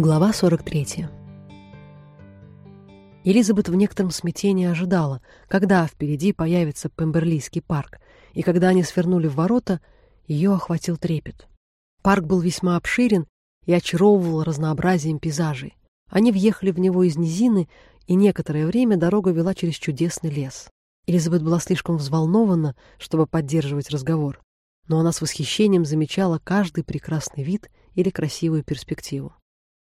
Глава 43. Элизабет в некотором смятении ожидала, когда впереди появится Пемберлийский парк, и когда они свернули в ворота, ее охватил трепет. Парк был весьма обширен и очаровывал разнообразием пейзажей. Они въехали в него из низины, и некоторое время дорога вела через чудесный лес. Элизабет была слишком взволнована, чтобы поддерживать разговор, но она с восхищением замечала каждый прекрасный вид или красивую перспективу.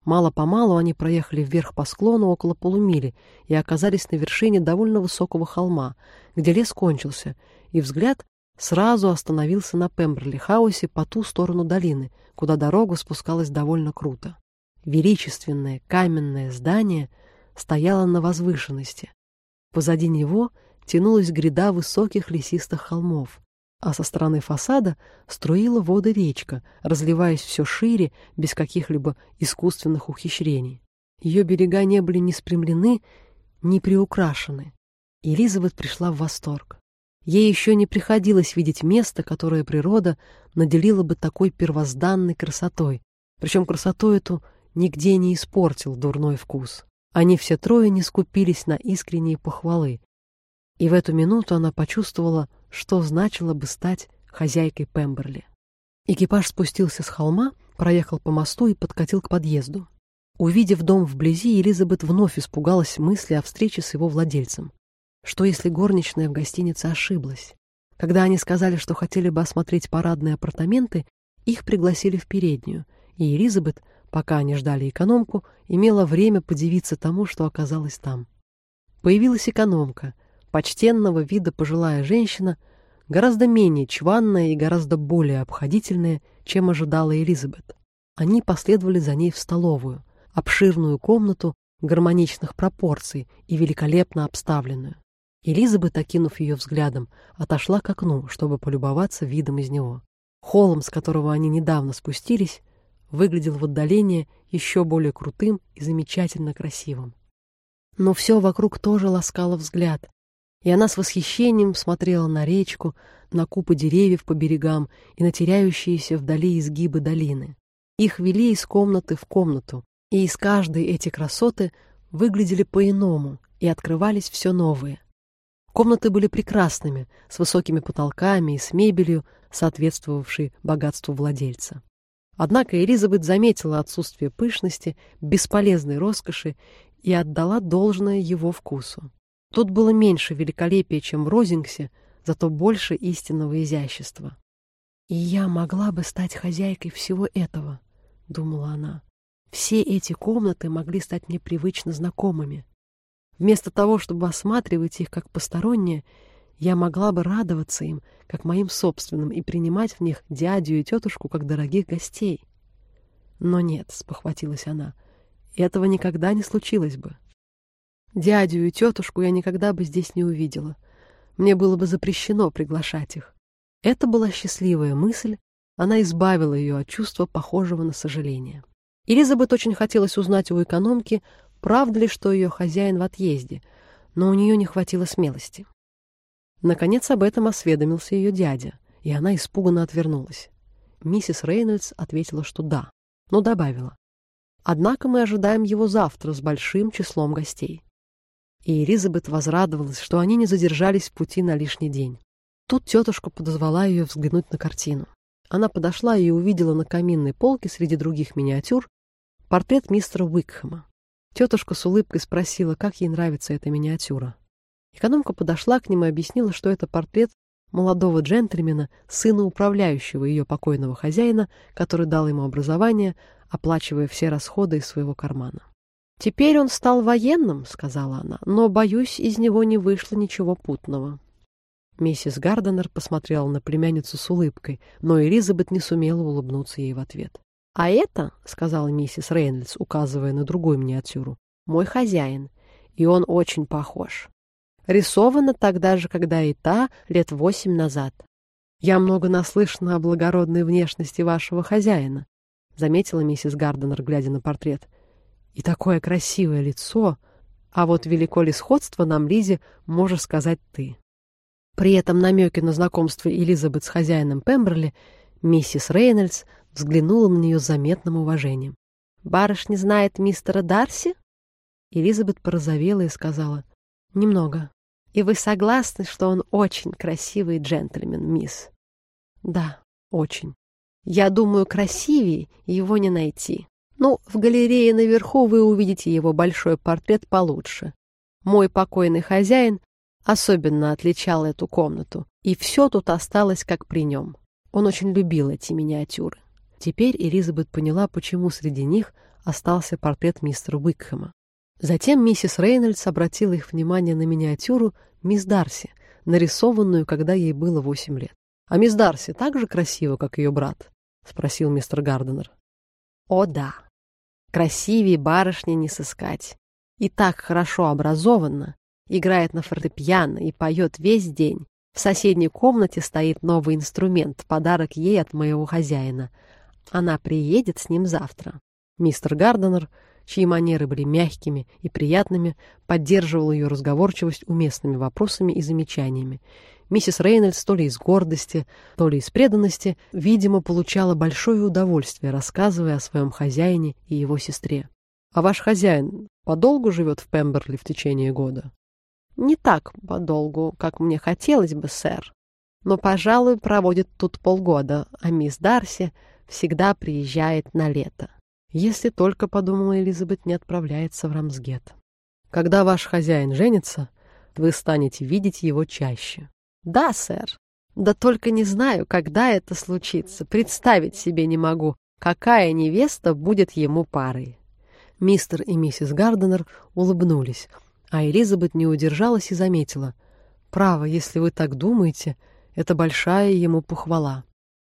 Мало-помалу они проехали вверх по склону около полумили и оказались на вершине довольно высокого холма, где лес кончился, и взгляд сразу остановился на Пемберли-хаусе по ту сторону долины, куда дорога спускалась довольно круто. Величественное каменное здание стояло на возвышенности. Позади него тянулась гряда высоких лесистых холмов, а со стороны фасада струила воды речка, разливаясь все шире, без каких-либо искусственных ухищрений. Ее берега не были ни спрямлены, ни приукрашены. Элизабет пришла в восторг. Ей еще не приходилось видеть место, которое природа наделила бы такой первозданной красотой. Причем красоту эту нигде не испортил дурной вкус. Они все трое не скупились на искренние похвалы. И в эту минуту она почувствовала, что значило бы стать хозяйкой Пемберли. Экипаж спустился с холма, проехал по мосту и подкатил к подъезду. Увидев дом вблизи, Элизабет вновь испугалась мысли о встрече с его владельцем. Что если горничная в гостинице ошиблась? Когда они сказали, что хотели бы осмотреть парадные апартаменты, их пригласили в переднюю, и Элизабет, пока они ждали экономку, имела время подивиться тому, что оказалось там. Появилась экономка, почтенного вида пожилая женщина, гораздо менее чванная и гораздо более обходительная, чем ожидала Элизабет. Они последовали за ней в столовую, обширную комнату гармоничных пропорций и великолепно обставленную. Элизабет, окинув ее взглядом, отошла к окну, чтобы полюбоваться видом из него. Холм, с которого они недавно спустились, выглядел в отдалении еще более крутым и замечательно красивым. Но все вокруг тоже ласкало взгляд, и она с восхищением смотрела на речку, на купы деревьев по берегам и на теряющиеся вдали изгибы долины. Их вели из комнаты в комнату, и из каждой эти красоты выглядели по-иному и открывались все новые. Комнаты были прекрасными, с высокими потолками и с мебелью, соответствовавшей богатству владельца. Однако Элизабет заметила отсутствие пышности, бесполезной роскоши и отдала должное его вкусу. Тут было меньше великолепия, чем в Розингсе, зато больше истинного изящества. «И я могла бы стать хозяйкой всего этого», — думала она. «Все эти комнаты могли стать мне привычно знакомыми. Вместо того, чтобы осматривать их как посторонние, я могла бы радоваться им, как моим собственным, и принимать в них дядю и тетушку, как дорогих гостей. Но нет, — спохватилась она, — этого никогда не случилось бы. Дядю и тетушку я никогда бы здесь не увидела. Мне было бы запрещено приглашать их. Это была счастливая мысль, она избавила ее от чувства, похожего на сожаление. Элизабет очень хотелось узнать у экономки, правда ли, что ее хозяин в отъезде, но у нее не хватило смелости. Наконец об этом осведомился ее дядя, и она испуганно отвернулась. Миссис Рейнольдс ответила, что да, но добавила. Однако мы ожидаем его завтра с большим числом гостей и Элизабет возрадовалась, что они не задержались в пути на лишний день. Тут тетушка подозвала ее взглянуть на картину. Она подошла и увидела на каминной полке среди других миниатюр портрет мистера Уикхэма. Тетушка с улыбкой спросила, как ей нравится эта миниатюра. Экономка подошла к ним и объяснила, что это портрет молодого джентльмена, сына управляющего ее покойного хозяина, который дал ему образование, оплачивая все расходы из своего кармана. «Теперь он стал военным», — сказала она, — «но, боюсь, из него не вышло ничего путного». Миссис Гарденер посмотрела на племянницу с улыбкой, но Элизабет не сумела улыбнуться ей в ответ. «А это, — сказала миссис Рейнольдс, указывая на другую миниатюру, — мой хозяин, и он очень похож. Рисовано тогда же, когда и та, лет восемь назад. Я много наслышана о благородной внешности вашего хозяина, — заметила миссис Гарденер, глядя на портрет. — и такое красивое лицо, а вот велико ли сходство нам, Лизе, можешь сказать ты. При этом намеке на знакомство Элизабет с хозяином Пемберли миссис Рейнольдс взглянула на нее с заметным уважением. Барышня знает мистера Дарси?» Элизабет порозовела и сказала, «Немного. И вы согласны, что он очень красивый джентльмен, мисс?» «Да, очень. Я думаю, красивее его не найти. Ну, в галерее наверху вы увидите его большой портрет получше. Мой покойный хозяин особенно отличал эту комнату, и все тут осталось как при нем. Он очень любил эти миниатюры. Теперь Элизабет поняла, почему среди них остался портрет мистера Уикхэма. Затем миссис Рейнольдс обратила их внимание на миниатюру мисс Дарси, нарисованную, когда ей было восемь лет. «А мисс Дарси так же красива, как ее брат?» — спросил мистер Гарденер. «О, да. Красивее барышни не сыскать. И так хорошо образованна, играет на фортепиано и поет весь день. В соседней комнате стоит новый инструмент, подарок ей от моего хозяина. Она приедет с ним завтра. Мистер Гарденер, чьи манеры были мягкими и приятными, поддерживал ее разговорчивость уместными вопросами и замечаниями. Миссис Рейнольдс то ли из гордости, то ли из преданности, видимо, получала большое удовольствие, рассказывая о своем хозяине и его сестре. «А ваш хозяин подолгу живет в Пемберли в течение года?» Не так подолгу, как мне хотелось бы, сэр. Но, пожалуй, проводит тут полгода, а мисс Дарси всегда приезжает на лето. Если только, подумала Элизабет, не отправляется в Рамсгет. Когда ваш хозяин женится, вы станете видеть его чаще. Да, сэр. Да только не знаю, когда это случится. Представить себе не могу, какая невеста будет ему парой. Мистер и миссис Гарденер улыбнулись, а Элизабет не удержалась и заметила. «Право, если вы так думаете, это большая ему похвала».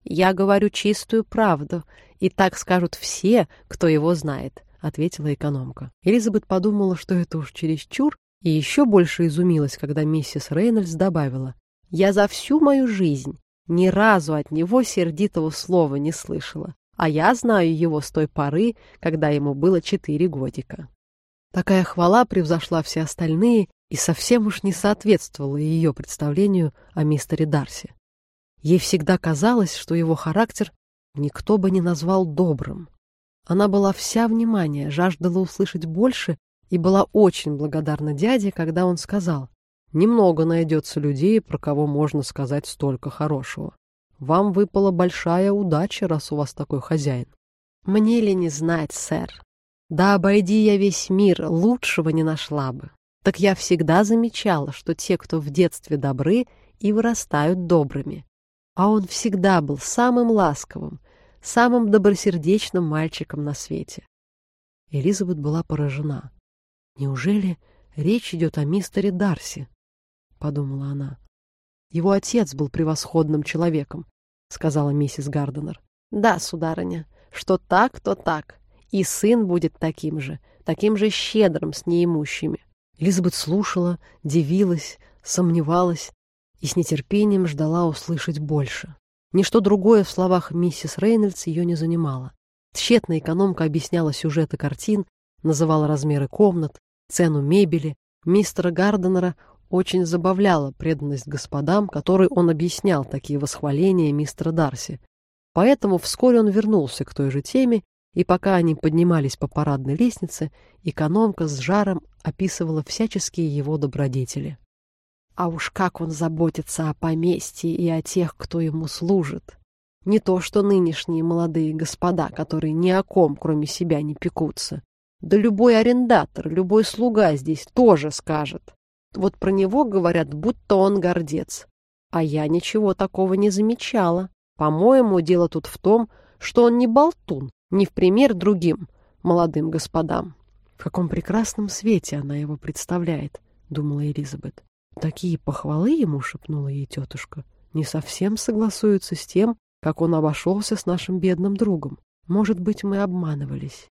«Я говорю чистую правду, и так скажут все, кто его знает», — ответила экономка. Элизабет подумала, что это уж чересчур, и еще больше изумилась, когда миссис Рейнольдс добавила. «Я за всю мою жизнь ни разу от него сердитого слова не слышала, а я знаю его с той поры, когда ему было четыре годика». Такая хвала превзошла все остальные и совсем уж не соответствовала ее представлению о мистере Дарси. Ей всегда казалось, что его характер никто бы не назвал добрым. Она была вся внимание, жаждала услышать больше и была очень благодарна дяде, когда он сказал, «Немного найдется людей, про кого можно сказать столько хорошего. Вам выпала большая удача, раз у вас такой хозяин». «Мне ли не знать, сэр?» Да обойди я весь мир, лучшего не нашла бы. Так я всегда замечала, что те, кто в детстве добры, и вырастают добрыми. А он всегда был самым ласковым, самым добросердечным мальчиком на свете. Элизабет была поражена. «Неужели речь идет о мистере Дарси?» — подумала она. «Его отец был превосходным человеком», — сказала миссис Гарденер. «Да, сударыня, что так, то так. И сын будет таким же, таким же щедрым с неимущими. Элизабет слушала, дивилась, сомневалась и с нетерпением ждала услышать больше. Ничто другое в словах миссис Рейнольдс ее не занимало. Тщетно экономка объясняла сюжеты картин, называла размеры комнат, цену мебели. Мистера Гарденера очень забавляла преданность господам, которой он объяснял такие восхваления мистера Дарси. Поэтому вскоре он вернулся к той же теме и пока они поднимались по парадной лестнице, экономка с жаром описывала всяческие его добродетели. А уж как он заботится о поместье и о тех, кто ему служит. Не то что нынешние молодые господа, которые ни о ком, кроме себя, не пекутся. Да любой арендатор, любой слуга здесь тоже скажет. Вот про него говорят, будто он гордец. А я ничего такого не замечала. По-моему, дело тут в том, что он не болтун, не в пример другим молодым господам. В каком прекрасном свете она его представляет, думала Элизабет. Такие похвалы ему, шепнула ей тетушка, не совсем согласуются с тем, как он обошелся с нашим бедным другом. Может быть, мы обманывались.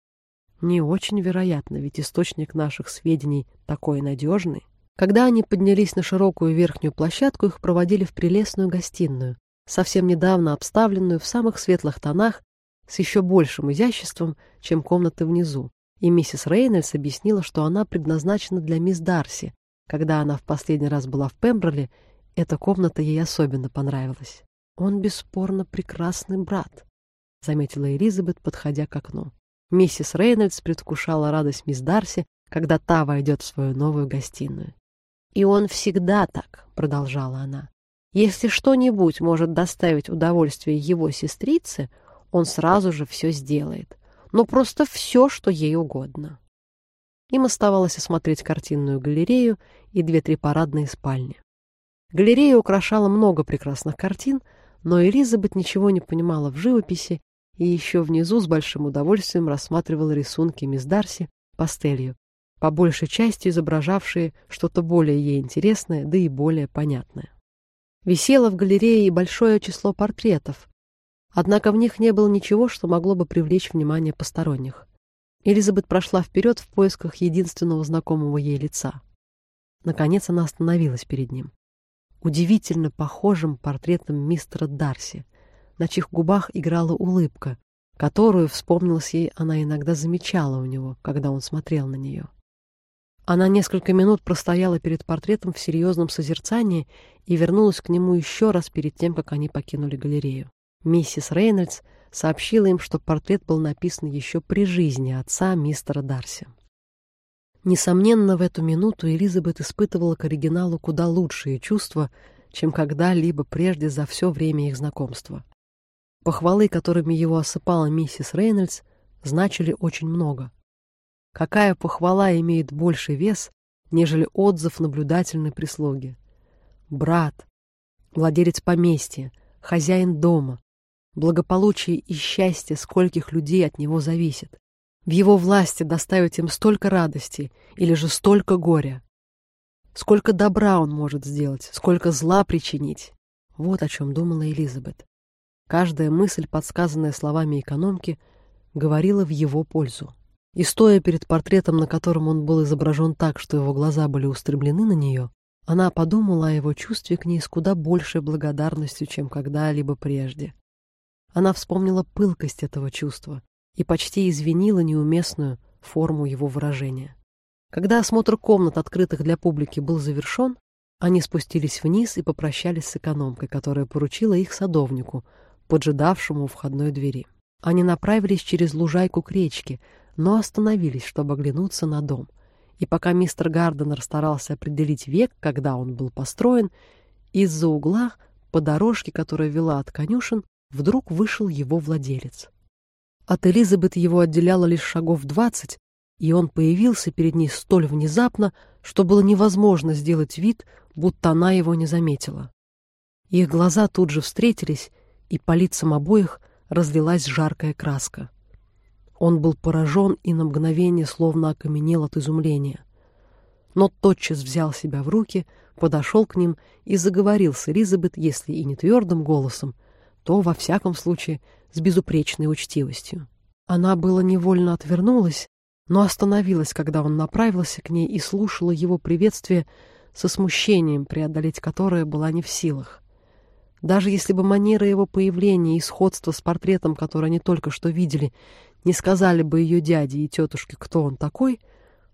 Не очень вероятно, ведь источник наших сведений такой надежный. Когда они поднялись на широкую верхнюю площадку, их проводили в прелестную гостиную, совсем недавно обставленную в самых светлых тонах с еще большим изяществом, чем комнаты внизу, и миссис Рейнольдс объяснила, что она предназначена для мисс Дарси. Когда она в последний раз была в Пемберли, эта комната ей особенно понравилась. «Он бесспорно прекрасный брат», — заметила Элизабет, подходя к окну. Миссис Рейнольдс предвкушала радость мисс Дарси, когда та войдет в свою новую гостиную. «И он всегда так», — продолжала она. «Если что-нибудь может доставить удовольствие его сестрице, он сразу же все сделает. Но просто все, что ей угодно». Им оставалось осмотреть картинную галерею и две-три парадные спальни. Галерея украшала много прекрасных картин, но Элизабет ничего не понимала в живописи и еще внизу с большим удовольствием рассматривала рисунки мисс Дарси пастелью, по большей части изображавшие что-то более ей интересное, да и более понятное. Висело в галерее и большое число портретов, однако в них не было ничего, что могло бы привлечь внимание посторонних. Элизабет прошла вперед в поисках единственного знакомого ей лица. Наконец она остановилась перед ним. Удивительно похожим портретом мистера Дарси, на чьих губах играла улыбка, которую, вспомнилась ей, она иногда замечала у него, когда он смотрел на нее. Она несколько минут простояла перед портретом в серьезном созерцании и вернулась к нему еще раз перед тем, как они покинули галерею. Миссис Рейнольдс сообщила им, что портрет был написан еще при жизни отца мистера Дарси. Несомненно, в эту минуту Элизабет испытывала к оригиналу куда лучшие чувства, чем когда-либо прежде за все время их знакомства. Похвалы, которыми его осыпала миссис Рейнольдс, значили очень много. Какая похвала имеет больший вес, нежели отзыв наблюдательной прислуги? Брат, владелец поместья, хозяин дома, благополучие и счастье скольких людей от него зависит. В его власти доставить им столько радости или же столько горя. Сколько добра он может сделать, сколько зла причинить. Вот о чем думала Элизабет. Каждая мысль, подсказанная словами экономки, говорила в его пользу. И стоя перед портретом, на котором он был изображен так, что его глаза были устремлены на нее, она подумала о его чувстве к ней с куда большей благодарностью, чем когда-либо прежде. Она вспомнила пылкость этого чувства и почти извинила неуместную форму его выражения. Когда осмотр комнат, открытых для публики, был завершен, они спустились вниз и попрощались с экономкой, которая поручила их садовнику, поджидавшему у входной двери. Они направились через лужайку к речке, но остановились, чтобы оглянуться на дом. И пока мистер Гарденер старался определить век, когда он был построен, из-за угла по дорожке, которая вела от конюшен, вдруг вышел его владелец. От Элизабет его отделяло лишь шагов двадцать, и он появился перед ней столь внезапно, что было невозможно сделать вид, будто она его не заметила. Их глаза тут же встретились, и по лицам обоих разлилась жаркая краска. Он был поражен и на мгновение словно окаменел от изумления. Но тотчас взял себя в руки, подошел к ним и заговорил с Элизабет, если и не твердым голосом, то, во всяком случае, с безупречной учтивостью. Она было невольно отвернулась, но остановилась, когда он направился к ней и слушала его приветствие со смущением, преодолеть которое была не в силах. Даже если бы манера его появления и сходство с портретом, который они только что видели, не сказали бы ее дяде и тетушке, кто он такой,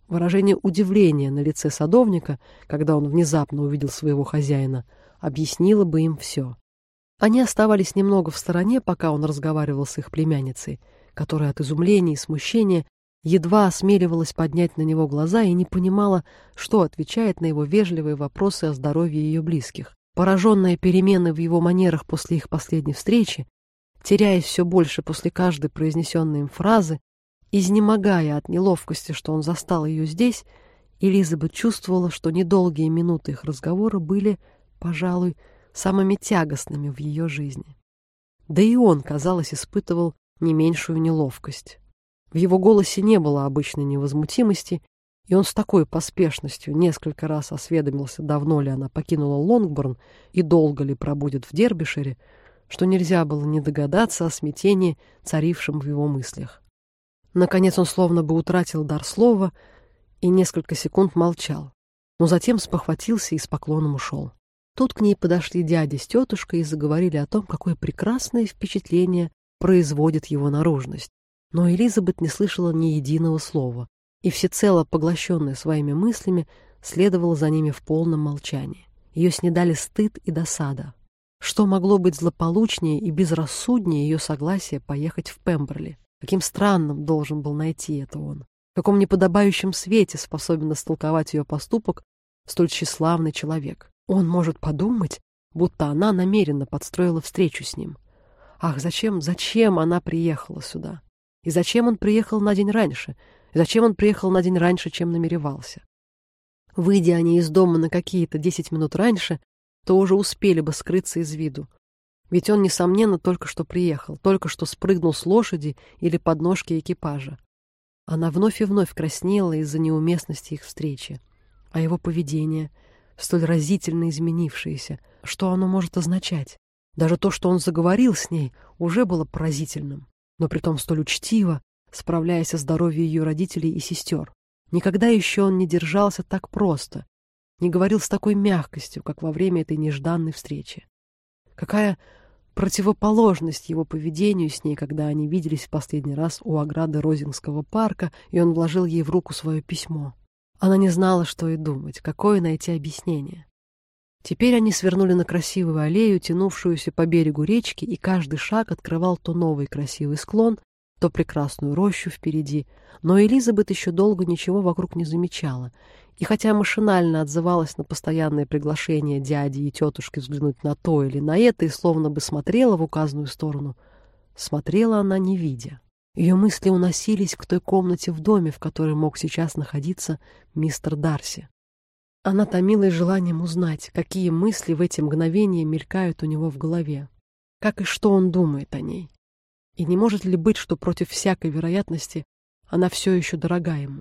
выражение удивления на лице садовника, когда он внезапно увидел своего хозяина, объяснило бы им все. Они оставались немного в стороне, пока он разговаривал с их племянницей, которая от изумления и смущения едва осмеливалась поднять на него глаза и не понимала, что отвечает на его вежливые вопросы о здоровье ее близких. Пораженная переменой в его манерах после их последней встречи, теряясь все больше после каждой произнесенной им фразы, изнемогая от неловкости, что он застал ее здесь, Элизабет чувствовала, что недолгие минуты их разговора были, пожалуй, самыми тягостными в ее жизни. Да и он, казалось, испытывал не меньшую неловкость. В его голосе не было обычной невозмутимости, и он с такой поспешностью несколько раз осведомился, давно ли она покинула Лонгборн и долго ли пробудет в Дербишере, что нельзя было не догадаться о смятении, царившем в его мыслях. Наконец он словно бы утратил дар слова и несколько секунд молчал, но затем спохватился и с поклоном ушел. Тут к ней подошли дядя с тетушкой и заговорили о том, какое прекрасное впечатление производит его наружность. Но Элизабет не слышала ни единого слова, и всецело поглощенная своими мыслями следовала за ними в полном молчании. Ее снедали стыд и досада. Что могло быть злополучнее и безрассуднее ее согласия поехать в Пемберли? Каким странным должен был найти это он. В каком неподобающем свете способен истолковать ее поступок столь тщеславный человек. Он может подумать, будто она намеренно подстроила встречу с ним. Ах, зачем, зачем она приехала сюда? И зачем он приехал на день раньше? И зачем он приехал на день раньше, чем намеревался? Выйдя они из дома на какие-то десять минут раньше, то уже успели бы скрыться из виду. Ведь он, несомненно, только что приехал, только что спрыгнул с лошади или подножки экипажа. Она вновь и вновь краснела из-за неуместности их встречи. А его поведение, столь разительно изменившееся, что оно может означать? Даже то, что он заговорил с ней, уже было поразительным, но притом столь учтиво, справляясь о здоровье ее родителей и сестер. Никогда еще он не держался так просто, не говорил с такой мягкостью, как во время этой нежданной встречи. Какая противоположность его поведению с ней, когда они виделись в последний раз у ограды Розингского парка, и он вложил ей в руку свое письмо. Она не знала, что и думать, какое найти объяснение. Теперь они свернули на красивую аллею, тянувшуюся по берегу речки, и каждый шаг открывал то новый красивый склон, то прекрасную рощу впереди. Но Элизабет еще долго ничего вокруг не замечала, и хотя машинально отзывалась на постоянное приглашение дяди и тетушки взглянуть на то или на это и словно бы смотрела в указанную сторону, смотрела она не видя. Ее мысли уносились к той комнате в доме, в которой мог сейчас находиться мистер Дарси. Она томилась желанием узнать, какие мысли в эти мгновения мелькают у него в голове, как и что он думает о ней. И не может ли быть, что против всякой вероятности она все еще дорога ему?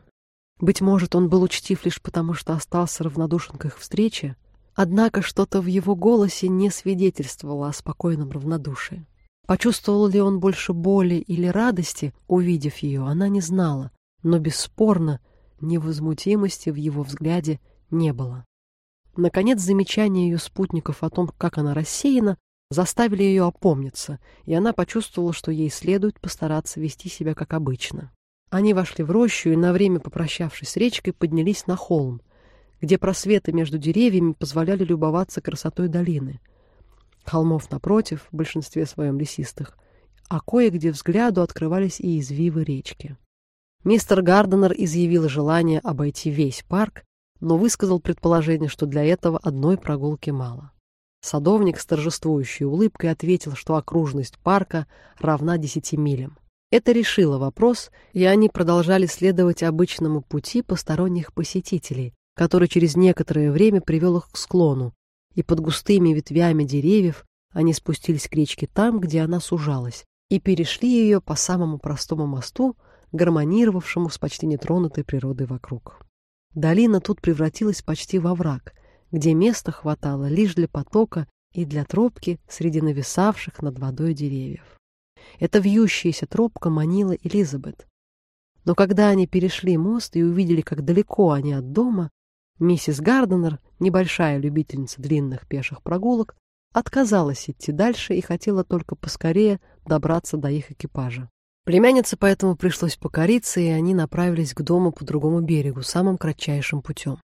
Быть может, он был учтив лишь потому, что остался равнодушен к их встрече, однако что-то в его голосе не свидетельствовало о спокойном равнодушии. Почувствовал ли он больше боли или радости, увидев ее, она не знала, но бесспорно невозмутимости в его взгляде не было. Наконец, замечания ее спутников о том, как она рассеяна, заставили ее опомниться, и она почувствовала, что ей следует постараться вести себя как обычно. Они вошли в рощу и, на время попрощавшись с речкой, поднялись на холм, где просветы между деревьями позволяли любоваться красотой долины. Холмов напротив, в большинстве своем лесистых, а кое-где взгляду открывались и извивы речки. Мистер Гарденер изъявил желание обойти весь парк, но высказал предположение, что для этого одной прогулки мало. Садовник с торжествующей улыбкой ответил, что окружность парка равна десяти милям. Это решило вопрос, и они продолжали следовать обычному пути посторонних посетителей, который через некоторое время привел их к склону, и под густыми ветвями деревьев они спустились к речке там, где она сужалась, и перешли ее по самому простому мосту, гармонировавшему с почти нетронутой природой вокруг. Долина тут превратилась почти во враг, где места хватало лишь для потока и для тропки среди нависавших над водой деревьев. Эта вьющаяся тропка манила Элизабет. Но когда они перешли мост и увидели, как далеко они от дома, миссис Гарденер, небольшая любительница длинных пеших прогулок, отказалась идти дальше и хотела только поскорее добраться до их экипажа. Племяннице поэтому пришлось покориться, и они направились к дому по другому берегу, самым кратчайшим путем.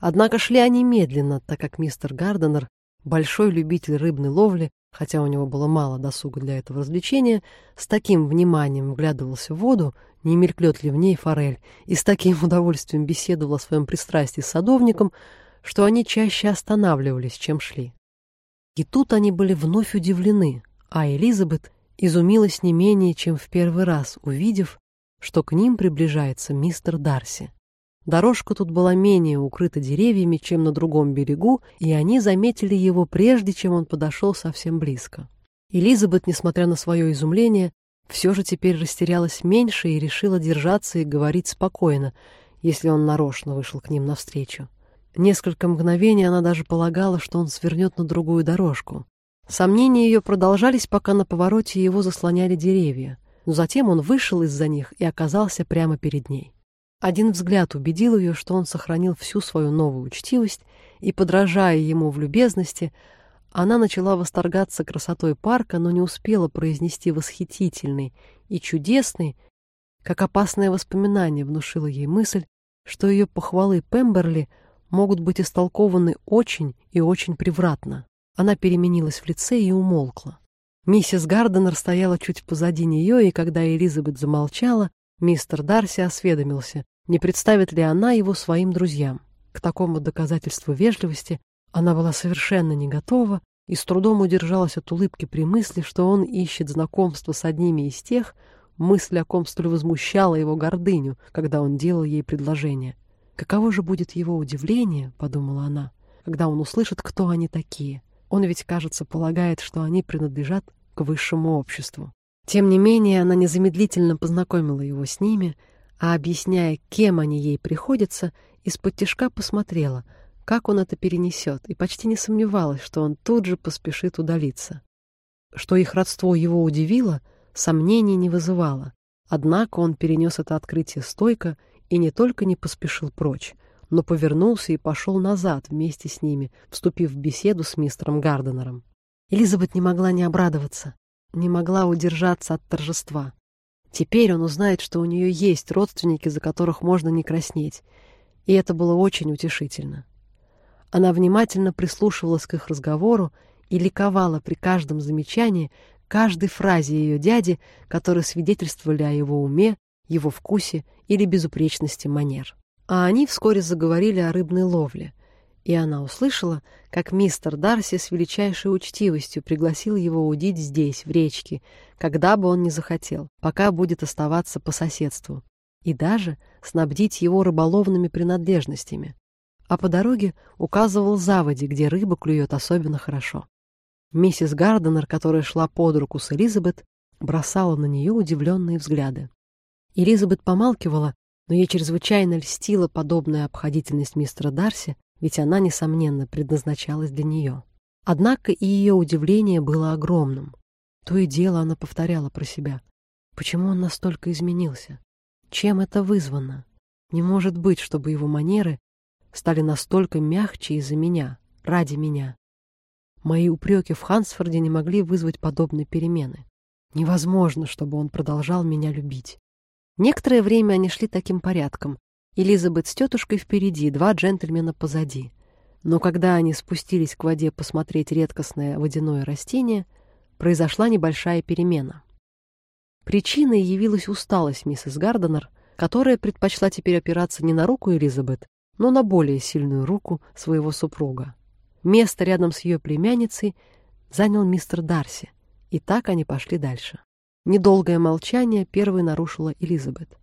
Однако шли они медленно, так как мистер Гарденер, большой любитель рыбной ловли, хотя у него было мало досуга для этого развлечения, с таким вниманием вглядывался в воду, не мелькнет ли в ней форель, и с таким удовольствием беседовал о своем пристрастии с садовником, что они чаще останавливались, чем шли. И тут они были вновь удивлены, а Элизабет изумилась не менее, чем в первый раз, увидев, что к ним приближается мистер Дарси. Дорожка тут была менее укрыта деревьями, чем на другом берегу, и они заметили его прежде, чем он подошел совсем близко. Элизабет, несмотря на свое изумление, все же теперь растерялась меньше и решила держаться и говорить спокойно, если он нарочно вышел к ним навстречу. Несколько мгновений она даже полагала, что он свернет на другую дорожку. Сомнения ее продолжались, пока на повороте его заслоняли деревья, но затем он вышел из-за них и оказался прямо перед ней. Один взгляд убедил ее, что он сохранил всю свою новую учтивость, и, подражая ему в любезности, она начала восторгаться красотой парка, но не успела произнести восхитительный и чудесный, как опасное воспоминание внушило ей мысль, что ее похвалы Пемберли могут быть истолкованы очень и очень превратно. Она переменилась в лице и умолкла. Миссис Гарденер стояла чуть позади нее, и когда Элизабет замолчала, мистер Дарси осведомился, не представит ли она его своим друзьям. К такому доказательству вежливости она была совершенно не готова и с трудом удержалась от улыбки при мысли, что он ищет знакомство с одними из тех, мысль о ком столь возмущала его гордыню, когда он делал ей предложение. «Каково же будет его удивление, — подумала она, — когда он услышит, кто они такие. Он ведь, кажется, полагает, что они принадлежат к высшему обществу. Тем не менее, она незамедлительно познакомила его с ними, а, объясняя, кем они ей приходятся, из-под тишка посмотрела, как он это перенесет, и почти не сомневалась, что он тут же поспешит удалиться. Что их родство его удивило, сомнений не вызывало. Однако он перенес это открытие стойко и не только не поспешил прочь, но повернулся и пошел назад вместе с ними, вступив в беседу с мистером Гарденером. Элизабет не могла не обрадоваться, не могла удержаться от торжества. Теперь он узнает, что у нее есть родственники, за которых можно не краснеть, и это было очень утешительно. Она внимательно прислушивалась к их разговору и ликовала при каждом замечании, каждой фразе ее дяди, которые свидетельствовали о его уме, его вкусе или безупречности манер. А они вскоре заговорили о рыбной ловле, и она услышала, как мистер Дарси с величайшей учтивостью пригласил его удить здесь, в речке, когда бы он ни захотел, пока будет оставаться по соседству, и даже снабдить его рыболовными принадлежностями. А по дороге указывал заводи, где рыба клюет особенно хорошо. Миссис Гарденер, которая шла под руку с Элизабет, бросала на нее удивленные взгляды. Элизабет помалкивала, но ей чрезвычайно льстила подобная обходительность мистера Дарси, ведь она, несомненно, предназначалась для нее. Однако и ее удивление было огромным. То и дело она повторяла про себя. Почему он настолько изменился? Чем это вызвано? Не может быть, чтобы его манеры стали настолько мягче из-за меня, ради меня. Мои упреки в Хансфорде не могли вызвать подобной перемены. Невозможно, чтобы он продолжал меня любить. Некоторое время они шли таким порядком, Элизабет с тетушкой впереди, два джентльмена позади. Но когда они спустились к воде посмотреть редкостное водяное растение, произошла небольшая перемена. Причиной явилась усталость миссис Гарденер, которая предпочла теперь опираться не на руку Элизабет, но на более сильную руку своего супруга. Место рядом с ее племянницей занял мистер Дарси, и так они пошли дальше. Недолгое молчание первой нарушила Элизабет.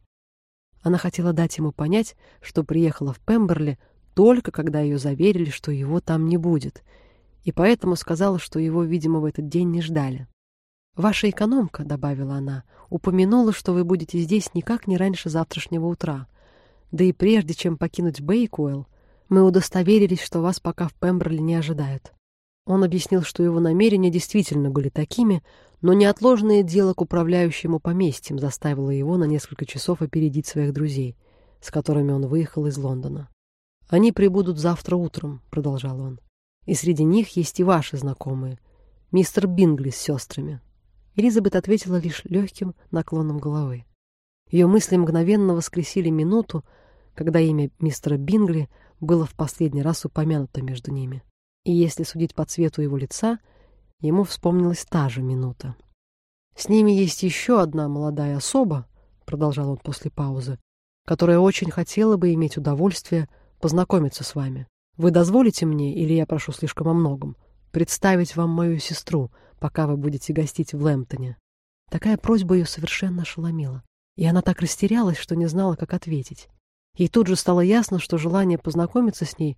Она хотела дать ему понять, что приехала в Пемберли только когда ее заверили, что его там не будет, и поэтому сказала, что его, видимо, в этот день не ждали. «Ваша экономка», — добавила она, — «упомянула, что вы будете здесь никак не раньше завтрашнего утра. Да и прежде, чем покинуть Бейкуэлл, мы удостоверились, что вас пока в Пемберли не ожидают». Он объяснил, что его намерения действительно были такими, но неотложное дело к управляющему поместьем заставило его на несколько часов опередить своих друзей, с которыми он выехал из Лондона. «Они прибудут завтра утром», — продолжал он. «И среди них есть и ваши знакомые, мистер Бингли с сестрами». Элизабет ответила лишь легким наклоном головы. Ее мысли мгновенно воскресили минуту, когда имя мистера Бингли было в последний раз упомянуто между ними. И если судить по цвету его лица — Ему вспомнилась та же минута. «С ними есть еще одна молодая особа», — продолжал он после паузы, «которая очень хотела бы иметь удовольствие познакомиться с вами. Вы дозволите мне, или я прошу слишком о многом, представить вам мою сестру, пока вы будете гостить в Лэмптоне?» Такая просьба ее совершенно ошеломила, и она так растерялась, что не знала, как ответить. Ей тут же стало ясно, что желание познакомиться с ней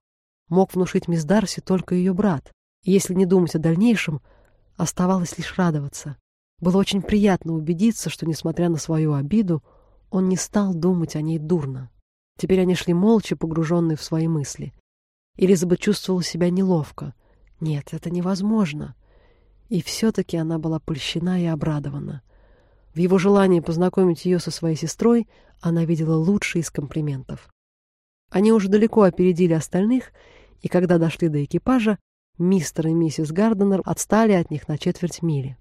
мог внушить мисс Дарси только ее брат, и если не думать о дальнейшем, Оставалось лишь радоваться. Было очень приятно убедиться, что, несмотря на свою обиду, он не стал думать о ней дурно. Теперь они шли молча, погруженные в свои мысли. Элизабет чувствовала себя неловко. Нет, это невозможно. И все-таки она была польщена и обрадована. В его желании познакомить ее со своей сестрой она видела лучший из комплиментов. Они уже далеко опередили остальных, и когда дошли до экипажа, Мистер и миссис Гарденер отстали от них на четверть мили.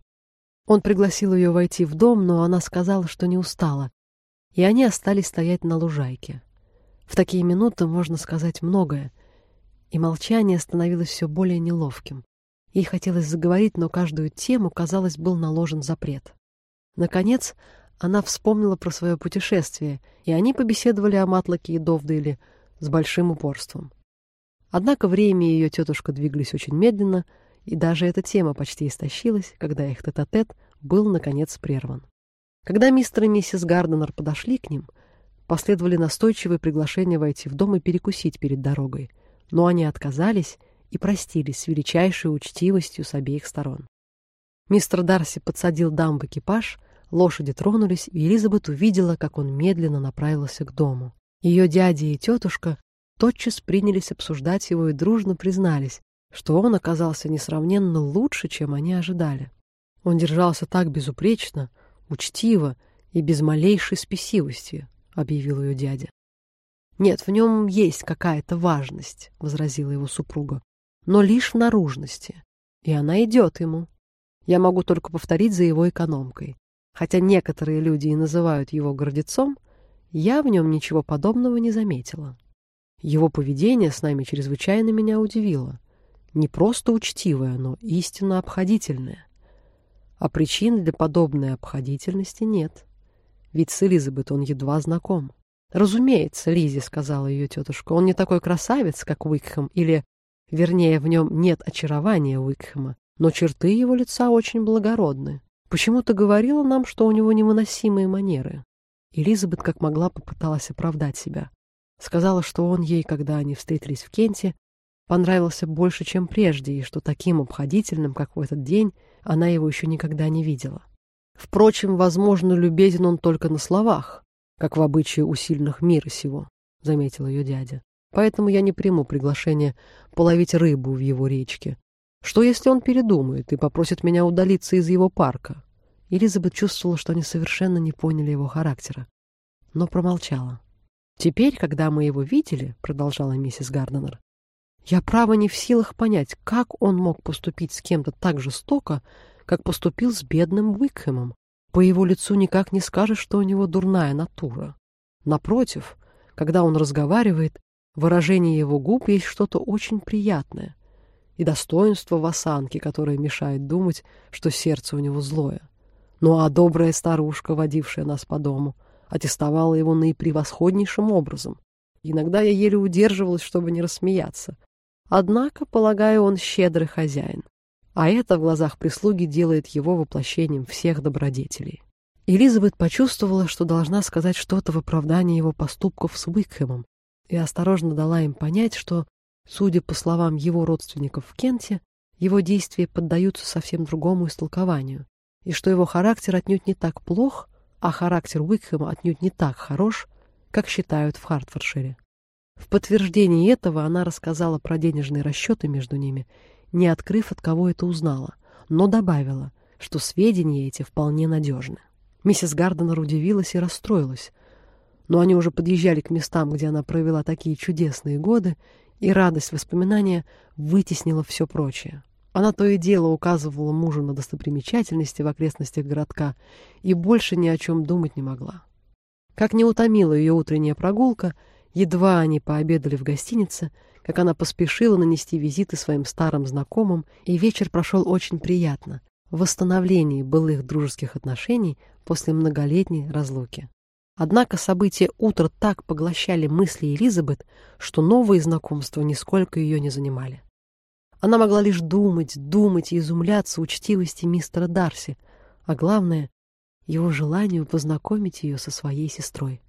Он пригласил ее войти в дом, но она сказала, что не устала, и они остались стоять на лужайке. В такие минуты можно сказать многое, и молчание становилось все более неловким. Ей хотелось заговорить, но каждую тему, казалось, был наложен запрет. Наконец, она вспомнила про свое путешествие, и они побеседовали о Матлоке и Довдейле с большим упорством. Однако время и ее тетушка двигались очень медленно, и даже эта тема почти истощилась, когда их тет-а-тет -тет был, наконец, прерван. Когда мистер и миссис Гарденер подошли к ним, последовали настойчивые приглашения войти в дом и перекусить перед дорогой, но они отказались и простились с величайшей учтивостью с обеих сторон. Мистер Дарси подсадил дам в экипаж, лошади тронулись, и Элизабет увидела, как он медленно направился к дому. Ее дядя и тетушка тотчас принялись обсуждать его и дружно признались, что он оказался несравненно лучше, чем они ожидали. Он держался так безупречно, учтиво и без малейшей спесивости, — объявил ее дядя. «Нет, в нем есть какая-то важность», — возразила его супруга, — «но лишь в наружности, и она идет ему. Я могу только повторить за его экономкой. Хотя некоторые люди и называют его гордецом, я в нем ничего подобного не заметила. Его поведение с нами чрезвычайно меня удивило. Не просто учтивое, но истинно обходительное. А причин для подобной обходительности нет. Ведь с Элизабет он едва знаком. «Разумеется, Лизи», — сказала ее тетушка, — «он не такой красавец, как Уикхэм, или, вернее, в нем нет очарования Уикхэма, но черты его лица очень благородны. Почему-то говорила нам, что у него невыносимые манеры». Элизабет как могла попыталась оправдать себя. Сказала, что он ей, когда они встретились в Кенте, понравился больше, чем прежде, и что таким обходительным, как в этот день, она его еще никогда не видела. Впрочем, возможно, любезен он только на словах, как в обычае у сильных мира сего, — заметил ее дядя. Поэтому я не приму приглашение половить рыбу в его речке. Что, если он передумает и попросит меня удалиться из его парка? Элизабет чувствовала, что они совершенно не поняли его характера, но промолчала. «Теперь, когда мы его видели, — продолжала миссис Гарденер, — я, право, не в силах понять, как он мог поступить с кем-то так жестоко, как поступил с бедным Уикхэмом. По его лицу никак не скажешь, что у него дурная натура. Напротив, когда он разговаривает, выражение его губ есть что-то очень приятное и достоинство в осанке, которое мешает думать, что сердце у него злое. Ну а добрая старушка, водившая нас по дому, аттестовала его наипревосходнейшим образом. Иногда я еле удерживалась, чтобы не рассмеяться. Однако, полагаю, он щедрый хозяин а это в глазах прислуги делает его воплощением всех добродетелей. Элизабет почувствовала, что должна сказать что-то в оправдании его поступков с Уикхэмом, и осторожно дала им понять, что, судя по словам его родственников в Кенте, его действия поддаются совсем другому истолкованию, и что его характер отнюдь не так плох, а характер Уикхэма отнюдь не так хорош, как считают в Хартфордшире. В подтверждение этого она рассказала про денежные расчеты между ними не открыв, от кого это узнала, но добавила, что сведения эти вполне надежны. Миссис Гарденер удивилась и расстроилась, но они уже подъезжали к местам, где она провела такие чудесные годы, и радость воспоминания вытеснила все прочее. Она то и дело указывала мужу на достопримечательности в окрестностях городка и больше ни о чем думать не могла. Как не утомила ее утренняя прогулка, едва они пообедали в гостинице, как она поспешила нанести визиты своим старым знакомым, и вечер прошел очень приятно, в восстановлении былых дружеских отношений после многолетней разлуки. Однако события утра так поглощали мысли Элизабет, что новые знакомства нисколько ее не занимали. Она могла лишь думать, думать и изумляться учтивости мистера Дарси, а главное — его желанию познакомить ее со своей сестрой.